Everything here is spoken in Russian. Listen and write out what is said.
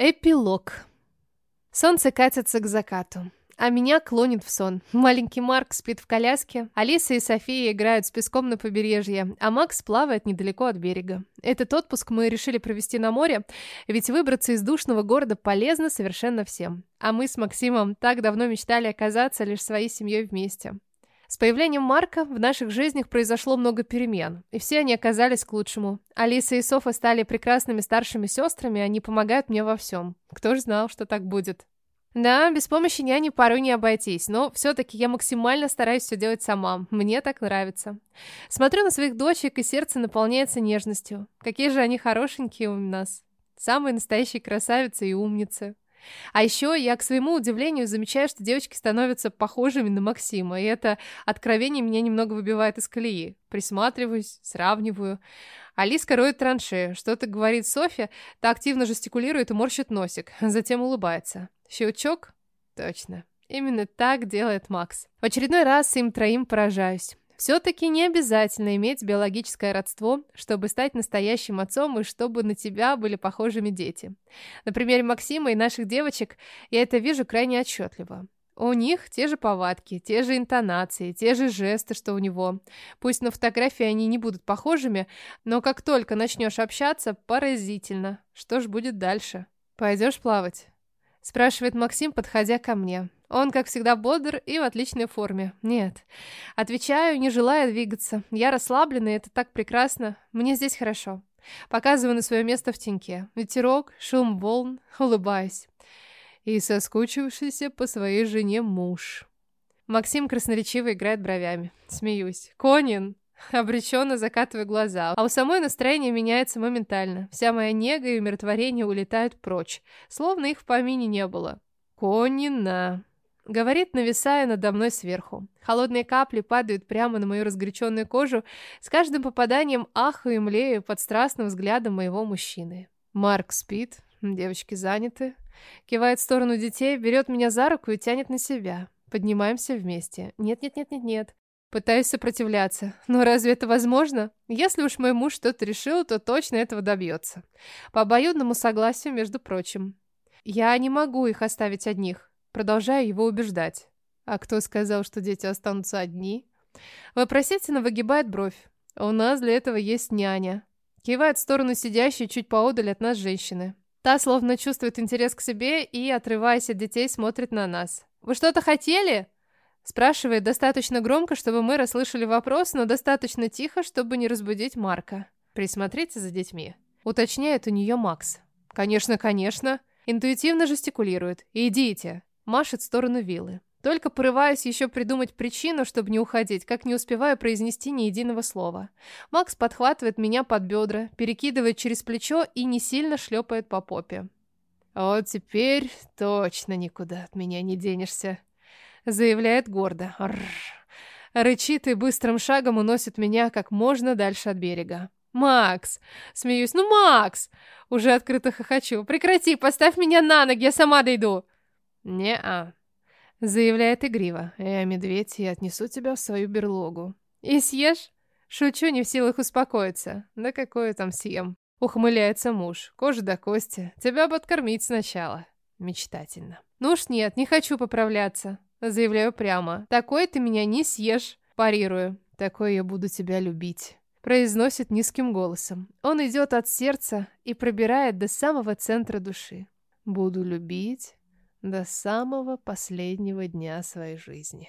Эпилог. Солнце катится к закату, а меня клонит в сон. Маленький Марк спит в коляске, Алиса и София играют с песком на побережье, а Макс плавает недалеко от берега. Этот отпуск мы решили провести на море, ведь выбраться из душного города полезно совершенно всем. А мы с Максимом так давно мечтали оказаться лишь своей семьей вместе. С появлением Марка в наших жизнях произошло много перемен, и все они оказались к лучшему. Алиса и Софа стали прекрасными старшими сестрами, они помогают мне во всем. Кто ж знал, что так будет? Да, без помощи няни порой не обойтись, но все-таки я максимально стараюсь все делать сама. Мне так нравится. Смотрю на своих дочек, и сердце наполняется нежностью. Какие же они хорошенькие у нас. Самые настоящие красавицы и умницы. А еще я, к своему удивлению, замечаю, что девочки становятся похожими на Максима, и это откровение меня немного выбивает из колеи. Присматриваюсь, сравниваю. Алиска роет траншею, что-то говорит Софья, та активно жестикулирует и морщит носик, затем улыбается. Щелчок? Точно. Именно так делает Макс. В очередной раз им троим поражаюсь. Все-таки не обязательно иметь биологическое родство, чтобы стать настоящим отцом и чтобы на тебя были похожими дети. На примере Максима и наших девочек я это вижу крайне отчетливо. У них те же повадки, те же интонации, те же жесты, что у него. Пусть на фотографии они не будут похожими, но как только начнешь общаться, поразительно. Что ж будет дальше? Пойдешь плавать? Спрашивает Максим, подходя ко мне. Он, как всегда, бодр и в отличной форме. Нет. Отвечаю, не желая двигаться. Я расслаблена, и это так прекрасно. Мне здесь хорошо. Показываю на свое место в теньке. Ветерок, шум волн, улыбаюсь. И соскучившийся по своей жене муж. Максим красноречиво играет бровями. Смеюсь. Конин! Обреченно закатываю глаза, а у самой настроение меняется моментально. Вся моя нега и умиротворение улетают прочь, словно их в помине не было. Конина. Говорит, нависая надо мной сверху. Холодные капли падают прямо на мою разгоряченную кожу, с каждым попаданием ахаю и млею под страстным взглядом моего мужчины. Марк спит, девочки заняты. Кивает в сторону детей, берет меня за руку и тянет на себя. Поднимаемся вместе. Нет-нет-нет-нет-нет. Пытаюсь сопротивляться. Но разве это возможно? Если уж мой муж что-то решил, то точно этого добьется. По обоюдному согласию, между прочим. Я не могу их оставить одних. Продолжаю его убеждать. А кто сказал, что дети останутся одни? Вопросительно выгибает бровь. У нас для этого есть няня. Кивает в сторону сидящей чуть поодаль от нас женщины. Та словно чувствует интерес к себе и, отрываясь от детей, смотрит на нас. «Вы что-то хотели?» Спрашивает достаточно громко, чтобы мы расслышали вопрос, но достаточно тихо, чтобы не разбудить Марка. «Присмотрите за детьми». Уточняет у нее Макс. «Конечно, конечно». Интуитивно жестикулирует. «Идите». Машет в сторону виллы. Только порываюсь еще придумать причину, чтобы не уходить, как не успеваю произнести ни единого слова. Макс подхватывает меня под бедра, перекидывает через плечо и не сильно шлепает по попе. «Вот теперь точно никуда от меня не денешься», — заявляет гордо. Рррр. Рычит и быстрым шагом уносит меня как можно дальше от берега. «Макс!» Смеюсь. «Ну, Макс!» Уже открыто хохочу. «Прекрати, поставь меня на ноги, я сама дойду!» «Не-а», — заявляет игриво. «Я медведь, я отнесу тебя в свою берлогу». «И съешь?» Шучу, не в силах успокоиться. Да какое там съем? Ухмыляется муж. Кожа до кости. Тебя бы откормить сначала. Мечтательно. Ну уж нет, не хочу поправляться. Заявляю прямо. Такой ты меня не съешь. Парирую. Такой я буду тебя любить. Произносит низким голосом. Он идет от сердца и пробирает до самого центра души. Буду любить, до самого последнего дня своей жизни.